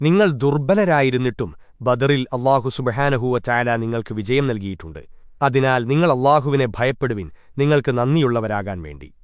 നിങ്ങൾ ദുർബലരായിരുന്നിട്ടും ബദറിൽ അള്ളാഹു സുബഹാനഹൂവ ചായാല നിങ്ങൾക്ക് വിജയം നൽകിയിട്ടുണ്ട്. അതിനാൽ നിങ്ങൾ അള്ളാഹുവിനെ ഭയപ്പെടുവിൻ നിങ്ങൾക്ക് നന്ദിയുള്ളവരാകാൻ വേണ്ടി.